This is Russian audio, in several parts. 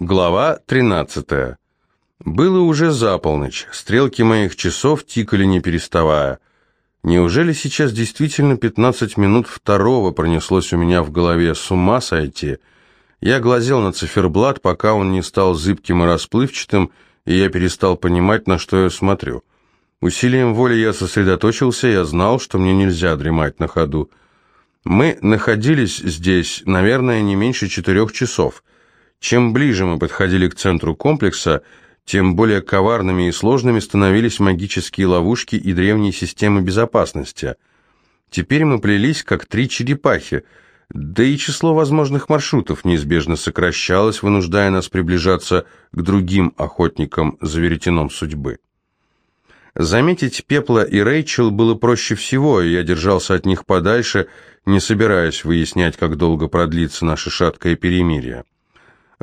Глава 13. Было уже за полночь, стрелки моих часов тикали не переставая. Неужели сейчас действительно 15 минут второго пронеслось у меня в голове с ума сойти? Я глазел на циферблат, пока он не стал зыбким и расплывчатым, и я перестал понимать, на что я смотрю. Усилием воли я сосредоточился, я знал, что мне нельзя дремать на ходу. Мы находились здесь, наверное, не меньше четырех часов – чем ближе мы подходили к центру комплекса, тем более коварными и сложными становились магические ловушки и древние системы безопасности. Теперь мы плелись, как три черепахи, да и число возможных маршрутов неизбежно сокращалось, вынуждая нас приближаться к другим охотникам за веретеном судьбы. Заметить Пепла и Рэйчел было проще всего, и я держался от них подальше, не собираясь выяснять, как долго продлится наше шаткое перемирие.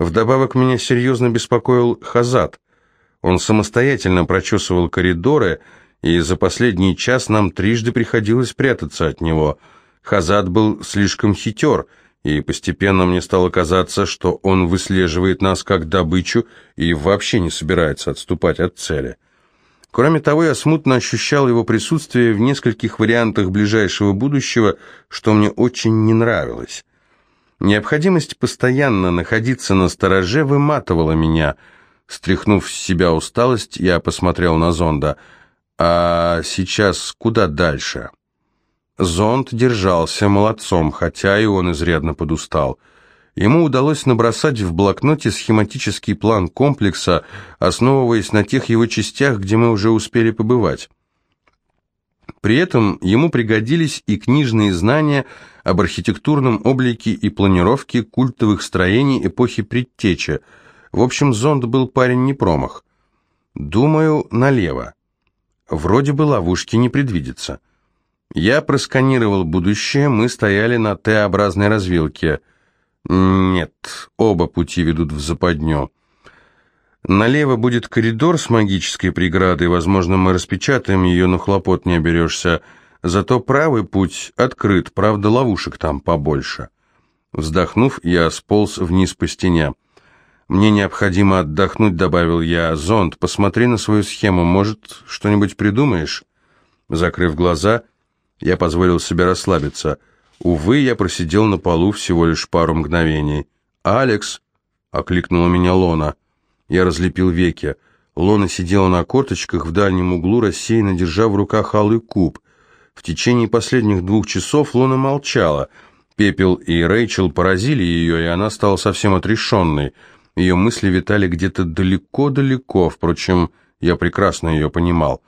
Вдобавок меня серьезно беспокоил Хазат. Он самостоятельно прочесывал коридоры, и за последний час нам трижды приходилось прятаться от него. Хазат был слишком хитер, и постепенно мне стало казаться, что он выслеживает нас как добычу и вообще не собирается отступать от цели. Кроме того, я смутно ощущал его присутствие в нескольких вариантах ближайшего будущего, что мне очень не нравилось. Необходимость постоянно находиться на стороже выматывала меня. Стряхнув с себя усталость, я посмотрел на зонда. А сейчас куда дальше? Зонд держался молодцом, хотя и он изрядно подустал. Ему удалось набросать в блокноте схематический план комплекса, основываясь на тех его частях, где мы уже успели побывать. При этом ему пригодились и книжные знания об архитектурном облике и планировке культовых строений эпохи Предтечи. В общем, зонд был парень не промах. Думаю, налево. Вроде бы ловушки не предвидится. Я просканировал будущее, мы стояли на Т-образной развилке. Нет, оба пути ведут в западню. Налево будет коридор с магической преградой, возможно, мы распечатаем ее, но хлопот не оберешься. Зато правый путь открыт, правда, ловушек там побольше. Вздохнув, я сполз вниз по стене. «Мне необходимо отдохнуть», — добавил я. «Зонд, посмотри на свою схему, может, что-нибудь придумаешь?» Закрыв глаза, я позволил себе расслабиться. Увы, я просидел на полу всего лишь пару мгновений. «Алекс!» — окликнула меня Лона. Я разлепил веки. Лона сидела на корточках в дальнем углу, рассеянно держа в руках алый куб. В течение последних двух часов Лона молчала. Пепел и Рэйчел поразили ее, и она стала совсем отрешенной. Ее мысли витали где-то далеко-далеко, впрочем, я прекрасно ее понимал.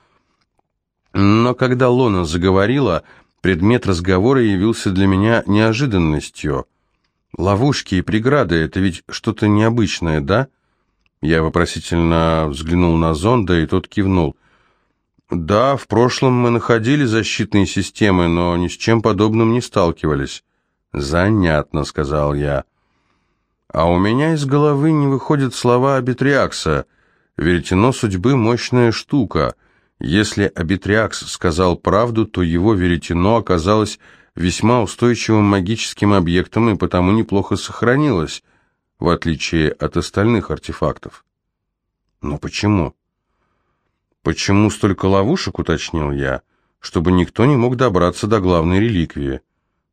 Но когда Лона заговорила, предмет разговора явился для меня неожиданностью. «Ловушки и преграды — это ведь что-то необычное, да?» Я вопросительно взглянул на зонда, и тот кивнул. «Да, в прошлом мы находили защитные системы, но ни с чем подобным не сталкивались». «Занятно», — сказал я. «А у меня из головы не выходят слова Абитриакса. Веретено судьбы — мощная штука. Если Абитриакс сказал правду, то его веретено оказалось весьма устойчивым магическим объектом и потому неплохо сохранилось» в отличие от остальных артефактов. Но почему? Почему столько ловушек, уточнил я, чтобы никто не мог добраться до главной реликвии?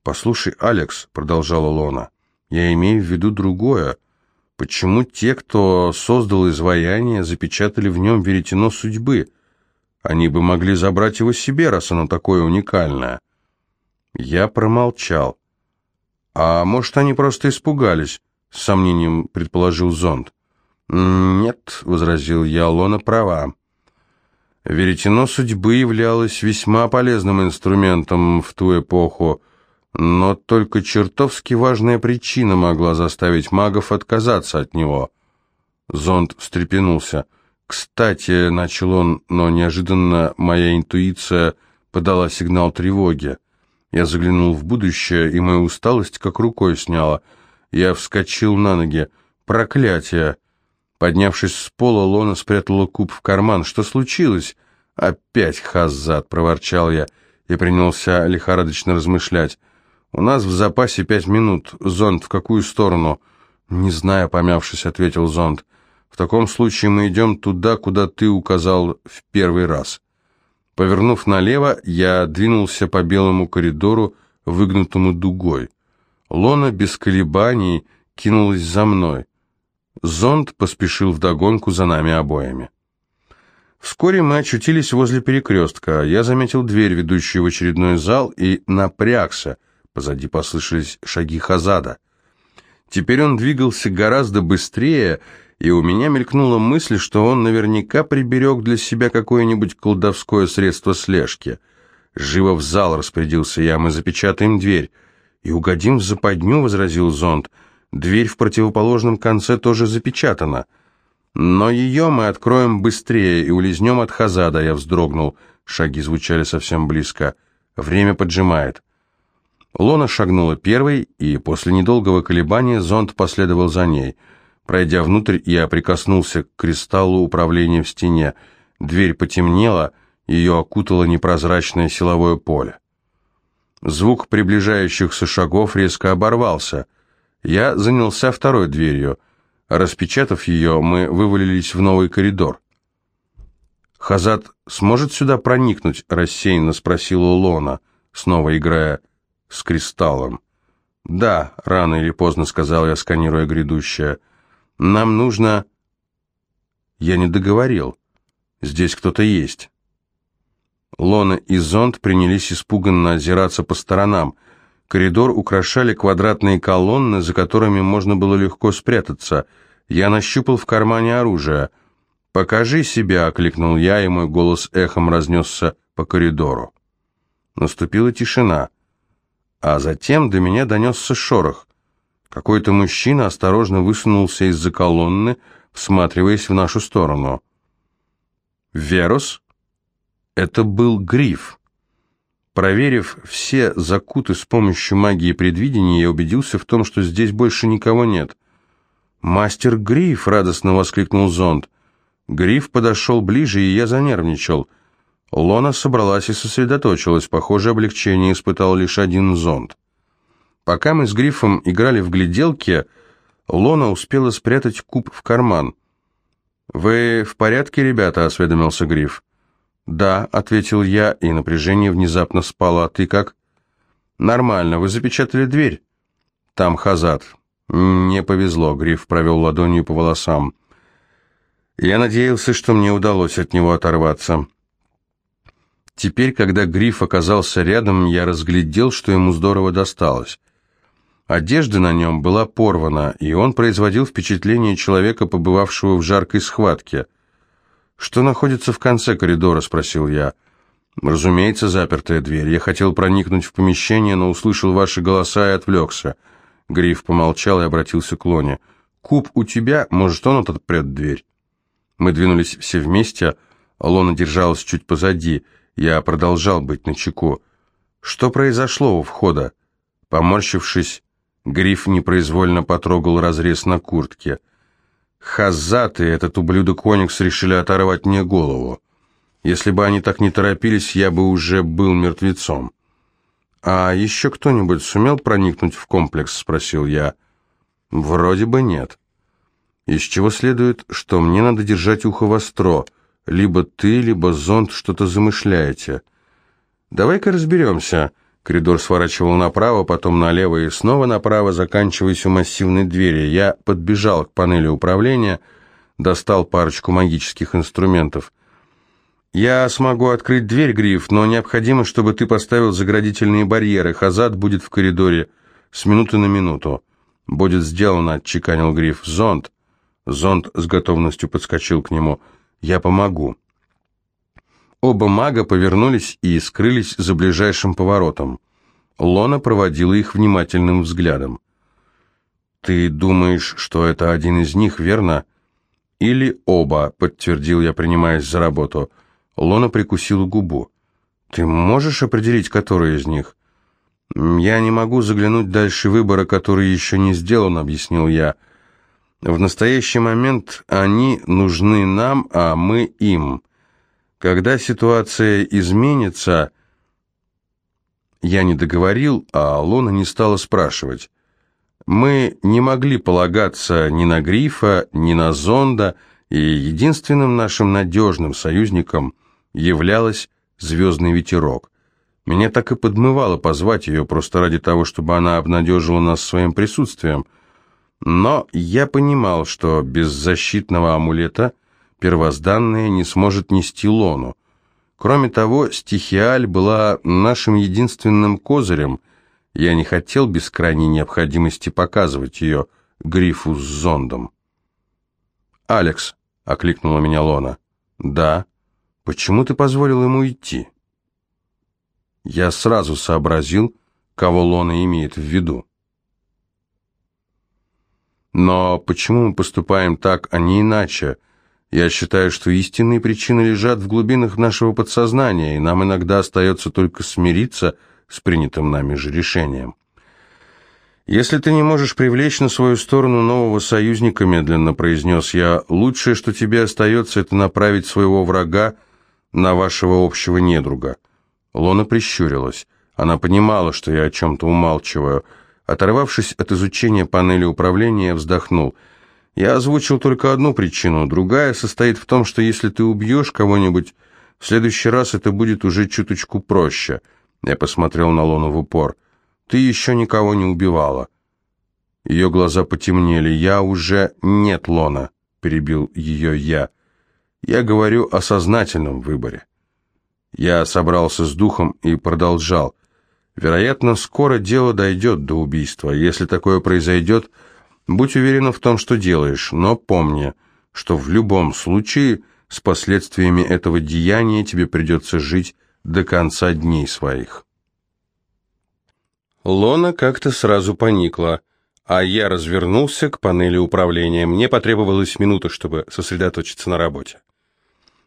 Послушай, Алекс, продолжала Лона, я имею в виду другое. Почему те, кто создал изваяние, запечатали в нем веретено судьбы? Они бы могли забрать его себе, раз оно такое уникальное. Я промолчал. А может, они просто испугались? С сомнением предположил зонд. «Нет», — возразил я, — «Лона права. Веретено судьбы являлось весьма полезным инструментом в ту эпоху, но только чертовски важная причина могла заставить магов отказаться от него». Зонд встрепенулся. «Кстати», — начал он, но неожиданно моя интуиция подала сигнал тревоги. Я заглянул в будущее, и мою усталость как рукой сняла — я вскочил на ноги. Проклятие! Поднявшись с пола, Лона спрятала куб в карман. Что случилось? Опять хаззат, проворчал я и принялся лихорадочно размышлять. У нас в запасе пять минут. Зонд в какую сторону? «Не знаю», — помявшись, ответил зонд. «В таком случае мы идем туда, куда ты указал в первый раз». Повернув налево, я двинулся по белому коридору, выгнутому дугой. Лона без колебаний кинулась за мной. Зонд поспешил вдогонку за нами обоими. Вскоре мы очутились возле перекрестка. Я заметил дверь, ведущую в очередной зал, и напрягся. Позади послышались шаги Хазада. Теперь он двигался гораздо быстрее, и у меня мелькнула мысль, что он наверняка приберег для себя какое-нибудь колдовское средство слежки. «Живо в зал!» — распорядился я. «Мы запечатаем дверь». «И угодим в западню», — возразил зонд. «Дверь в противоположном конце тоже запечатана». «Но ее мы откроем быстрее и улизнем от Хазада», — я вздрогнул. Шаги звучали совсем близко. «Время поджимает». Лона шагнула первой, и после недолгого колебания зонд последовал за ней. Пройдя внутрь, я прикоснулся к кристаллу управления в стене. Дверь потемнела, ее окутало непрозрачное силовое поле. Звук приближающихся шагов резко оборвался. Я занялся второй дверью — Распечатав ее, мы вывалились в новый коридор. «Хазат сможет сюда проникнуть?» – рассеянно спросила Лона, снова играя с кристаллом. «Да», – рано или поздно сказал я, сканируя грядущее. «Нам нужно...» Я не договорил. Здесь кто-то есть. Лона и Зонд принялись испуганно озираться по сторонам. Коридор украшали квадратные колонны, за которыми можно было легко спрятаться – я нащупал в кармане оружие. «Покажи себя!» — окликнул я, и мой голос эхом разнесся по коридору. Наступила тишина, а затем до меня донесся шорох. Какой-то мужчина осторожно высунулся из-за колонны, всматриваясь в нашу сторону. «Верус?» Это был гриф. Проверив все закуты с помощью магии предвидения, я убедился в том, что здесь больше никого нет. «Мастер Гриф!» — радостно воскликнул зонд. Гриф подошел ближе, и я занервничал. Лона собралась и сосредоточилась. Похоже, облегчение испытал лишь один зонд. Пока мы с Грифом играли в гляделки, Лона успела спрятать куб в карман. «Вы в порядке, ребята?» — осведомился Гриф. «Да», — ответил я, и напряжение внезапно спало. «А ты как?» «Нормально. Вы запечатали дверь?» «Там Хазат. «Не повезло», — Гриф провел ладонью по волосам. «Я надеялся, что мне удалось от него оторваться». Теперь, когда Гриф оказался рядом, я разглядел, что ему здорово досталось. Одежда на нем была порвана, и он производил впечатление человека, побывавшего в жаркой схватке. «Что находится в конце коридора?» — спросил я. «Разумеется, запертая дверь. Я хотел проникнуть в помещение, но услышал ваши голоса и отвлекся». Гриф помолчал и обратился к Лоне. «Куб у тебя, может, он отопрет дверь?» Мы двинулись все вместе, а Лона держалась чуть позади. Я продолжал быть начеку. «Что произошло у входа?» Поморщившись, Гриф непроизвольно потрогал разрез на куртке. «Хазаты, этот ублюдок Оникс решили оторвать мне голову. Если бы они так не торопились, я бы уже был мертвецом». «А еще кто-нибудь сумел проникнуть в комплекс?» – спросил я. «Вроде бы нет». «Из чего следует, что мне надо держать ухо востро. Либо ты, либо зонд что-то замышляете». «Давай-ка разберемся». Коридор сворачивал направо, потом налево и снова направо, заканчиваясь у массивной двери. Я подбежал к панели управления, достал парочку магических инструментов. «Я смогу открыть дверь, Гриф, но необходимо, чтобы ты поставил заградительные барьеры. Хазад будет в коридоре с минуты на минуту». «Будет сделано», — отчеканил Гриф. «Зонд». Зонд с готовностью подскочил к нему. «Я помогу». Оба мага повернулись и скрылись за ближайшим поворотом. Лона проводила их внимательным взглядом. «Ты думаешь, что это один из них, верно?» «Или оба», — подтвердил я, принимаясь за работу. Лона прикусила губу. «Ты можешь определить, который из них?» «Я не могу заглянуть дальше выбора, который еще не сделан», — объяснил я. «В настоящий момент они нужны нам, а мы им. Когда ситуация изменится...» Я не договорил, а Лона не стала спрашивать. Мы не могли полагаться ни на Грифа, ни на Зонда, и единственным нашим надежным союзником являлась «Звездный ветерок». Меня так и подмывало позвать ее просто ради того, чтобы она обнадежила нас своим присутствием. Но я понимал, что без защитного амулета первозданное не сможет нести лону. Кроме того, стихиаль была нашим единственным козырем. Я не хотел без крайней необходимости показывать ее грифу с зондом. «Алекс», — окликнула меня Лона. «Да. Почему ты позволил ему идти?» Я сразу сообразил, кого Лона имеет в виду. Но почему мы поступаем так, а не иначе? Я считаю, что истинные причины лежат в глубинах нашего подсознания, и нам иногда остается только смириться с принятым нами же решением. «Если ты не можешь привлечь на свою сторону нового союзника», — медленно произнес я, — «лучшее, что тебе остается, это направить своего врага на вашего общего недруга». Лона прищурилась. Она понимала, что я о чем-то умалчиваю. Оторвавшись от изучения панели управления, я вздохнул. Я озвучил только одну причину. Другая состоит в том, что если ты убьешь кого-нибудь, в следующий раз это будет уже чуточку проще. Я посмотрел на Лону в упор. Ты еще никого не убивала. Ее глаза потемнели. Я уже... Нет, Лона, перебил ее я. Я говорю о сознательном выборе. Я собрался с духом и продолжал. Вероятно, скоро дело дойдет до убийства. Если такое произойдет, будь уверена в том, что делаешь, но помни, что в любом случае с последствиями этого деяния тебе придется жить до конца дней своих. Лона как-то сразу поникла, а я развернулся к панели управления. Мне потребовалась минута, чтобы сосредоточиться на работе.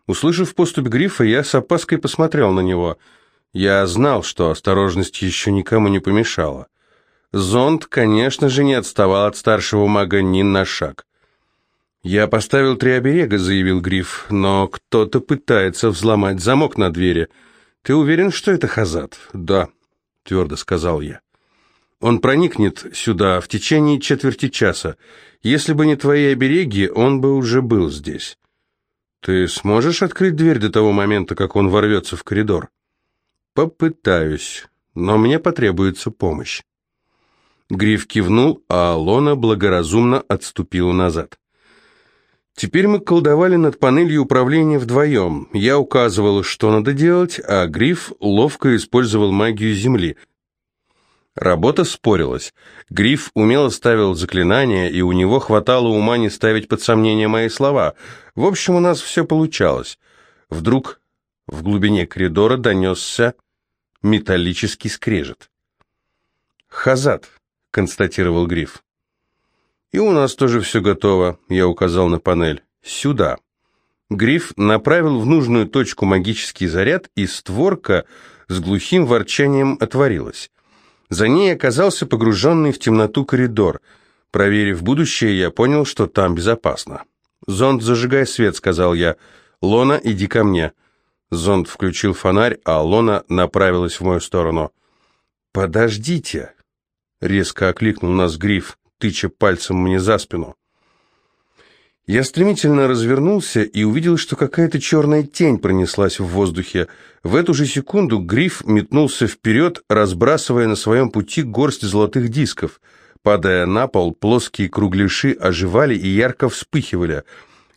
Услышав поступь грифа, я с опаской посмотрел на него. Я знал, что осторожность еще никому не помешала. Зонд, конечно же, не отставал от старшего мага ни на шаг. «Я поставил три оберега», — заявил Гриф, — «но кто-то пытается взломать замок на двери. Ты уверен, что это Хазат?» «Да», — твердо сказал я. «Он проникнет сюда в течение четверти часа. Если бы не твои обереги, он бы уже был здесь». «Ты сможешь открыть дверь до того момента, как он ворвется в коридор?» «Попытаюсь, но мне потребуется помощь». Гриф кивнул, а Лона благоразумно отступила назад. Теперь мы колдовали над панелью управления вдвоем. Я указывал, что надо делать, а Гриф ловко использовал магию Земли – Работа спорилась. Гриф умело ставил заклинания, и у него хватало ума не ставить под сомнение мои слова. В общем, у нас все получалось. Вдруг в глубине коридора донесся металлический скрежет. «Хазат», — констатировал Гриф. «И у нас тоже все готово», — я указал на панель. «Сюда». Гриф направил в нужную точку магический заряд, и створка с глухим ворчанием отворилась. За ней оказался погруженный в темноту коридор. Проверив будущее, я понял, что там безопасно. «Зонд, зажигай свет», — сказал я. «Лона, иди ко мне». Зонд включил фонарь, а Лона направилась в мою сторону. «Подождите!» — резко окликнул нас Гриф, тыча пальцем мне за спину. Я стремительно развернулся и увидел, что какая-то черная тень пронеслась в воздухе. В эту же секунду гриф метнулся вперед, разбрасывая на своем пути горсть золотых дисков. Падая на пол, плоские кругляши оживали и ярко вспыхивали.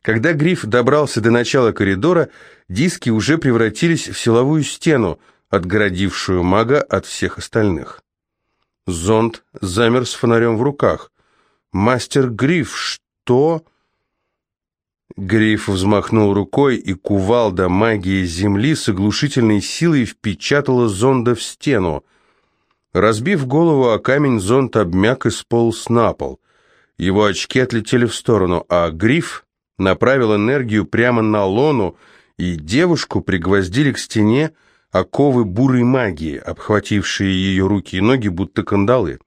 Когда гриф добрался до начала коридора, диски уже превратились в силовую стену, отгородившую мага от всех остальных. Зонд замер с фонарем в руках. «Мастер Гриф, что...» Гриф взмахнул рукой, и кувалда магии земли с оглушительной силой впечатала зонда в стену. Разбив голову о камень, зонд обмяк и сполз на пол. Его очки отлетели в сторону, а Гриф направил энергию прямо на Лону, и девушку пригвоздили к стене оковы бурой магии, обхватившие ее руки и ноги, будто кандалы.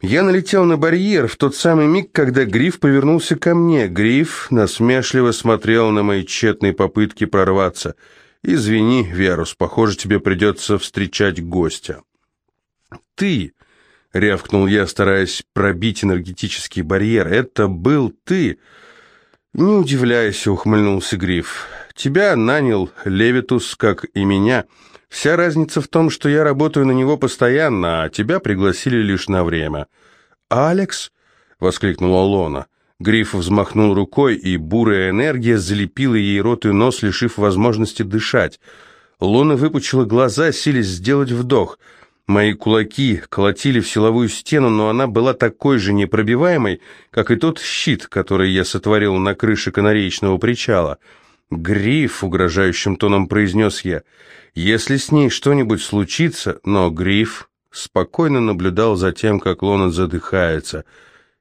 Я налетел на барьер в тот самый миг, когда Гриф повернулся ко мне. Гриф насмешливо смотрел на мои тщетные попытки прорваться. «Извини, Верус, похоже, тебе придется встречать гостя». «Ты!» рявкнул я, стараясь пробить энергетический барьер. «Это был ты!» «Не удивляйся», — ухмыльнулся Гриф. «Тебя нанял Левитус, как и меня. Вся разница в том, что я работаю на него постоянно, а тебя пригласили лишь на время». «Алекс?» — воскликнула Лона. Гриф взмахнул рукой, и бурая энергия залепила ей рот и нос, лишив возможности дышать. Лона выпучила глаза, силясь сделать вдох — Мои кулаки колотили в силовую стену, но она была такой же непробиваемой, как и тот щит, который я сотворил на крыше канареечного причала. «Гриф», — угрожающим тоном произнес я, — «если с ней что-нибудь случится...» Но Гриф спокойно наблюдал за тем, как Лона задыхается.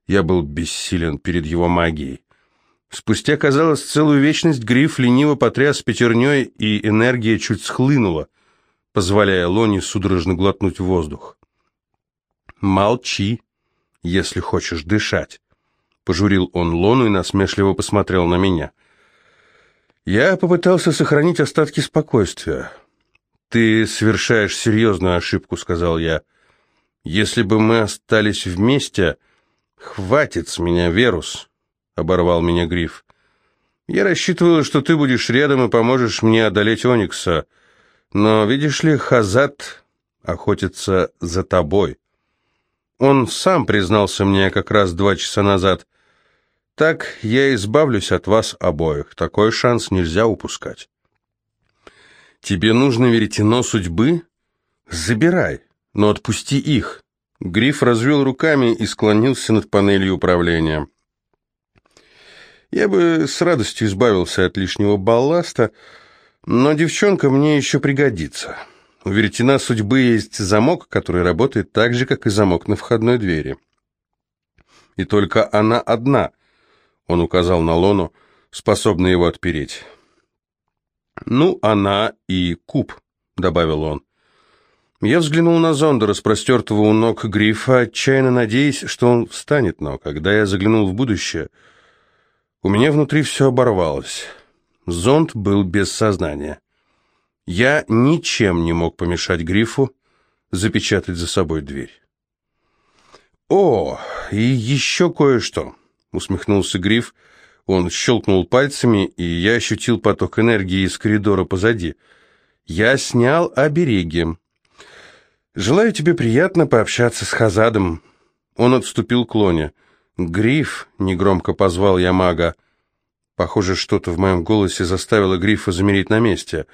Я был бессилен перед его магией. Спустя, казалось, целую вечность Гриф лениво потряс пятерней, и энергия чуть схлынула позволяя Лоне судорожно глотнуть воздух. «Молчи, если хочешь дышать», — пожурил он Лону и насмешливо посмотрел на меня. Я попытался сохранить остатки спокойствия. «Ты совершаешь серьезную ошибку», — сказал я. «Если бы мы остались вместе...» «Хватит с меня, Верус», — оборвал меня Гриф. «Я рассчитывал, что ты будешь рядом и поможешь мне одолеть Оникса». Но, видишь ли, Хазат охотится за тобой. Он сам признался мне как раз два часа назад. Так я избавлюсь от вас обоих. Такой шанс нельзя упускать. Тебе нужно веретено судьбы? Забирай, но отпусти их. Гриф развел руками и склонился над панелью управления. Я бы с радостью избавился от лишнего балласта, но девчонка мне еще пригодится. У веретена судьбы есть замок, который работает так же, как и замок на входной двери. И только она одна, он указал на Лону, способна его отпереть. «Ну, она и куб», — добавил он. Я взглянул на зонда, распростертого у ног грифа, отчаянно надеясь, что он встанет, но когда я заглянул в будущее, у меня внутри все оборвалось. Зонд был без сознания. Я ничем не мог помешать Грифу запечатать за собой дверь. «О, и еще кое-что», — усмехнулся Гриф. Он щелкнул пальцами, и я ощутил поток энергии из коридора позади. «Я снял обереги. Желаю тебе приятно пообщаться с Хазадом». Он отступил к Лоне. «Гриф», — негромко позвал я мага, — Похоже, что-то в моем голосе заставило Грифа замереть на месте.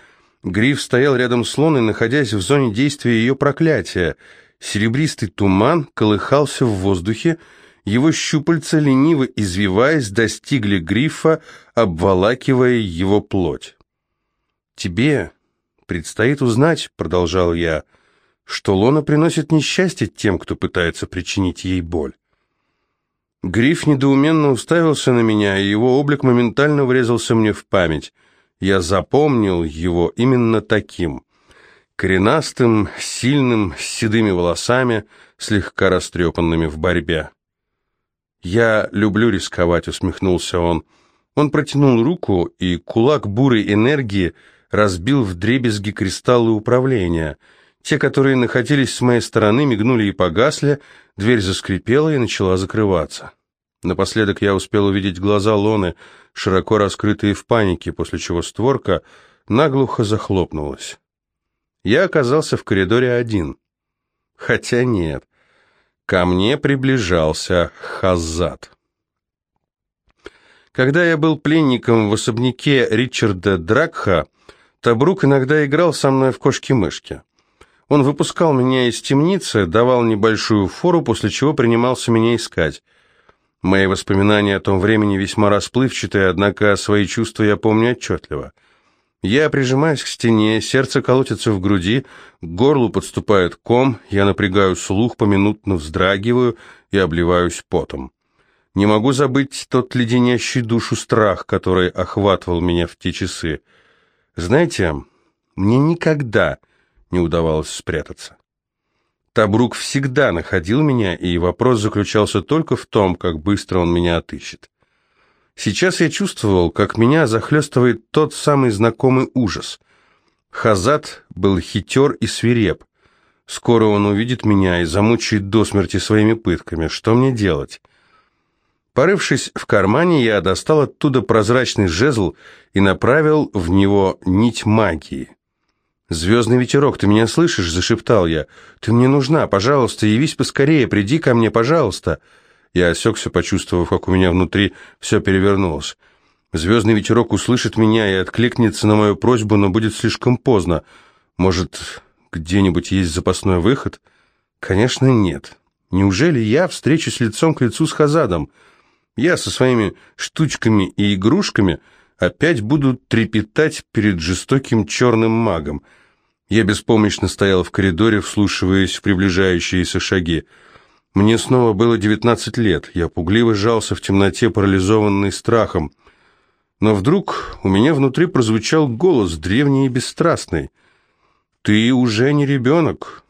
Гриф стоял рядом с Луной, находясь в зоне действия ее проклятия. Серебристый туман колыхался в воздухе, его щупальца, лениво извиваясь, достигли Грифа, обволакивая его плоть. «Тебе предстоит узнать», — продолжал я, — «что Лона приносит несчастье тем, кто пытается причинить ей боль. Гриф недоуменно уставился на меня, и его облик моментально врезался мне в память. Я запомнил его именно таким. Коренастым, сильным, с седыми волосами, слегка растрепанными в борьбе. «Я люблю рисковать», — усмехнулся он. Он протянул руку, и кулак бурой энергии разбил в дребезги кристаллы управления. Те, которые находились с моей стороны, мигнули и погасли, Дверь заскрипела и начала закрываться. Напоследок я успел увидеть глаза Лоны, широко раскрытые в панике, после чего створка наглухо захлопнулась. Я оказался в коридоре один. Хотя нет, ко мне приближался Хаззат. Когда я был пленником в особняке Ричарда Дракха, Табрук иногда играл со мной в кошки-мышки. Он выпускал меня из темницы, давал небольшую фору, после чего принимался меня искать. Мои воспоминания о том времени весьма расплывчатые, однако свои чувства я помню отчетливо. Я прижимаюсь к стене, сердце колотится в груди, к горлу подступает ком, я напрягаю слух, поминутно вздрагиваю и обливаюсь потом. Не могу забыть тот леденящий душу страх, который охватывал меня в те часы. Знаете, мне никогда не удавалось спрятаться. Табрук всегда находил меня, и вопрос заключался только в том, как быстро он меня отыщет. Сейчас я чувствовал, как меня захлестывает тот самый знакомый ужас. Хазат был хитер и свиреп. Скоро он увидит меня и замучает до смерти своими пытками. Что мне делать? Порывшись в кармане, я достал оттуда прозрачный жезл и направил в него нить магии. «Звездный ветерок, ты меня слышишь?» – зашептал я. «Ты мне нужна, пожалуйста, явись поскорее, приди ко мне, пожалуйста!» Я осекся, почувствовав, как у меня внутри все перевернулось. Звездный ветерок услышит меня и откликнется на мою просьбу, но будет слишком поздно. Может, где-нибудь есть запасной выход? Конечно, нет. Неужели я встречусь лицом к лицу с Хазадом? Я со своими штучками и игрушками опять буду трепетать перед жестоким черным магом. Я беспомощно стоял в коридоре, вслушиваясь в приближающиеся шаги. Мне снова было девятнадцать лет. Я пугливо сжался в темноте, парализованный страхом. Но вдруг у меня внутри прозвучал голос, древний и бесстрастный. «Ты уже не ребенок.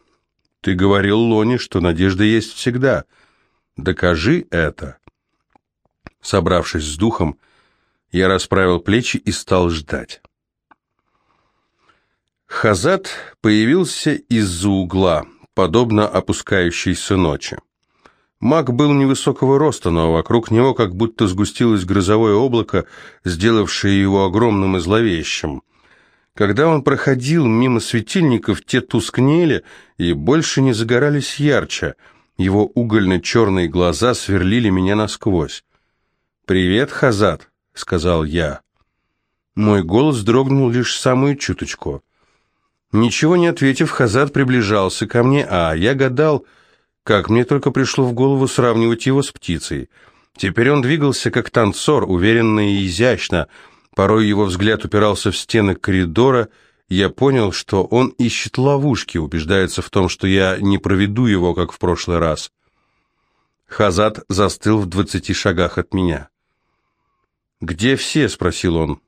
Ты говорил Лоне, что надежда есть всегда. Докажи это». Собравшись с духом, я расправил плечи и стал ждать. Хазат появился из-за угла, подобно опускающейся ночи. Маг был невысокого роста, но вокруг него как будто сгустилось грозовое облако, сделавшее его огромным и зловещим. Когда он проходил мимо светильников, те тускнели и больше не загорались ярче. Его угольно-черные глаза сверлили меня насквозь. «Привет, Хазат», — сказал я. Мой голос дрогнул лишь самую чуточку. Ничего не ответив, Хазат приближался ко мне, а я гадал, как мне только пришло в голову сравнивать его с птицей. Теперь он двигался как танцор, уверенно и изящно. Порой его взгляд упирался в стены коридора. Я понял, что он ищет ловушки, убеждается в том, что я не проведу его, как в прошлый раз. Хазат застыл в двадцати шагах от меня. «Где все?» — спросил он.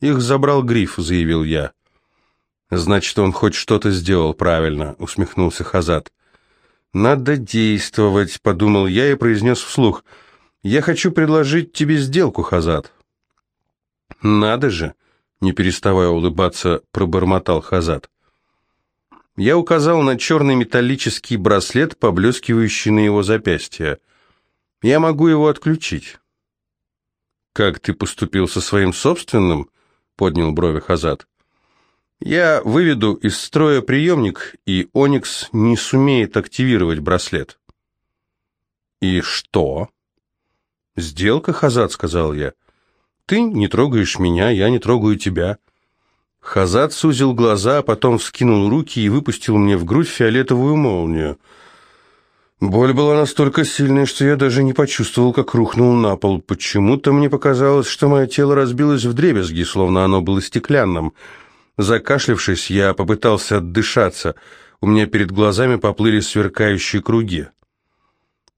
«Их забрал гриф», — заявил я. «Значит, он хоть что-то сделал правильно», — усмехнулся Хазат. «Надо действовать», — подумал я и произнес вслух. «Я хочу предложить тебе сделку, Хазат». «Надо же», — не переставая улыбаться, пробормотал Хазат. Я указал на черный металлический браслет, поблескивающий на его запястье. «Я могу его отключить». «Как ты поступил со своим собственным?» — поднял брови Хазат. Я выведу из строя приемник, и Оникс не сумеет активировать браслет. И что? Сделка, Хазат, сказал я. Ты не трогаешь меня, я не трогаю тебя. Хазат сузил глаза, а потом вскинул руки и выпустил мне в грудь фиолетовую молнию. Боль была настолько сильной, что я даже не почувствовал, как рухнул на пол. Почему-то мне показалось, что мое тело разбилось в дребезги, словно оно было стеклянным. Закашлявшись, я попытался отдышаться. У меня перед глазами поплыли сверкающие круги.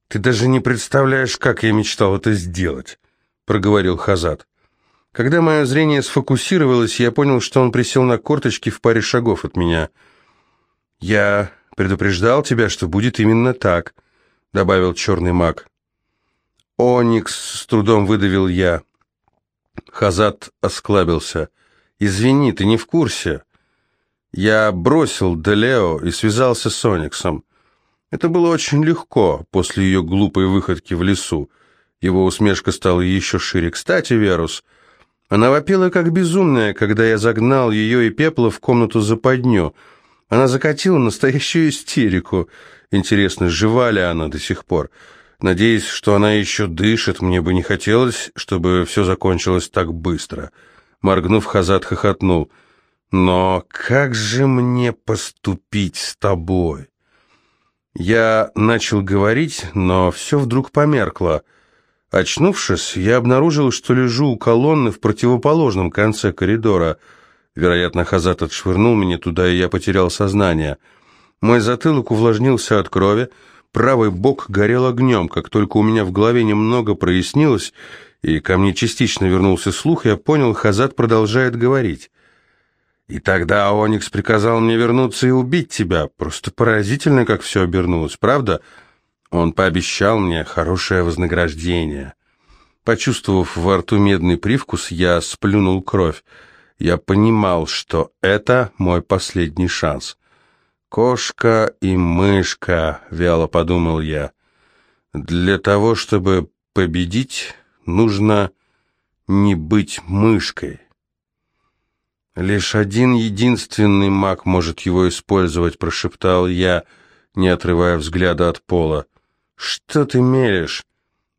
«Ты даже не представляешь, как я мечтал это сделать», — проговорил Хазат. Когда мое зрение сфокусировалось, я понял, что он присел на корточки в паре шагов от меня. «Я предупреждал тебя, что будет именно так», — добавил черный маг. «Оникс», — с трудом выдавил я. Хазат осклабился. «Извини, ты не в курсе. Я бросил Делео и связался с Ониксом. Это было очень легко после ее глупой выходки в лесу. Его усмешка стала еще шире. Кстати, Верус, она вопила как безумная, когда я загнал ее и Пепла в комнату западню. Она закатила настоящую истерику. Интересно, жива ли она до сих пор? Надеюсь, что она еще дышит. Мне бы не хотелось, чтобы все закончилось так быстро». Моргнув, Хазат хохотнул. «Но как же мне поступить с тобой?» Я начал говорить, но все вдруг померкло. Очнувшись, я обнаружил, что лежу у колонны в противоположном конце коридора. Вероятно, Хазат отшвырнул меня туда, и я потерял сознание. Мой затылок увлажнился от крови, правый бок горел огнем. Как только у меня в голове немного прояснилось, и ко мне частично вернулся слух, я понял, Хазат продолжает говорить. И тогда Оникс приказал мне вернуться и убить тебя. Просто поразительно, как все обернулось, правда? Он пообещал мне хорошее вознаграждение. Почувствовав во рту медный привкус, я сплюнул кровь. Я понимал, что это мой последний шанс. «Кошка и мышка», — вяло подумал я. «Для того, чтобы победить, нужно не быть мышкой». «Лишь один единственный маг может его использовать», — прошептал я, не отрывая взгляда от пола. «Что ты мелешь?»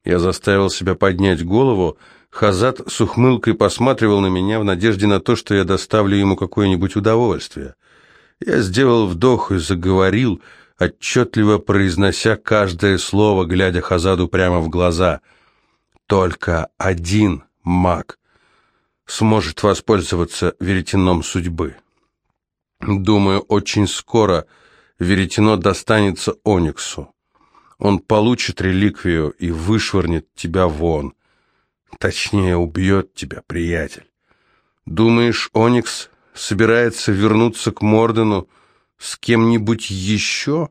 Я заставил себя поднять голову. Хазат с ухмылкой посматривал на меня в надежде на то, что я доставлю ему какое-нибудь удовольствие. Я сделал вдох и заговорил, отчетливо произнося каждое слово, глядя Хазаду прямо в глаза. «Только один маг сможет воспользоваться веретеном судьбы. Думаю, очень скоро веретено достанется Ониксу. Он получит реликвию и вышвырнет тебя вон. Точнее, убьет тебя, приятель. Думаешь, Оникс собирается вернуться к Мордену с кем-нибудь еще?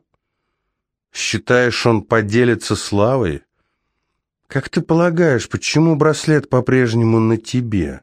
Считаешь, он поделится славой? Как ты полагаешь, почему браслет по-прежнему на тебе?»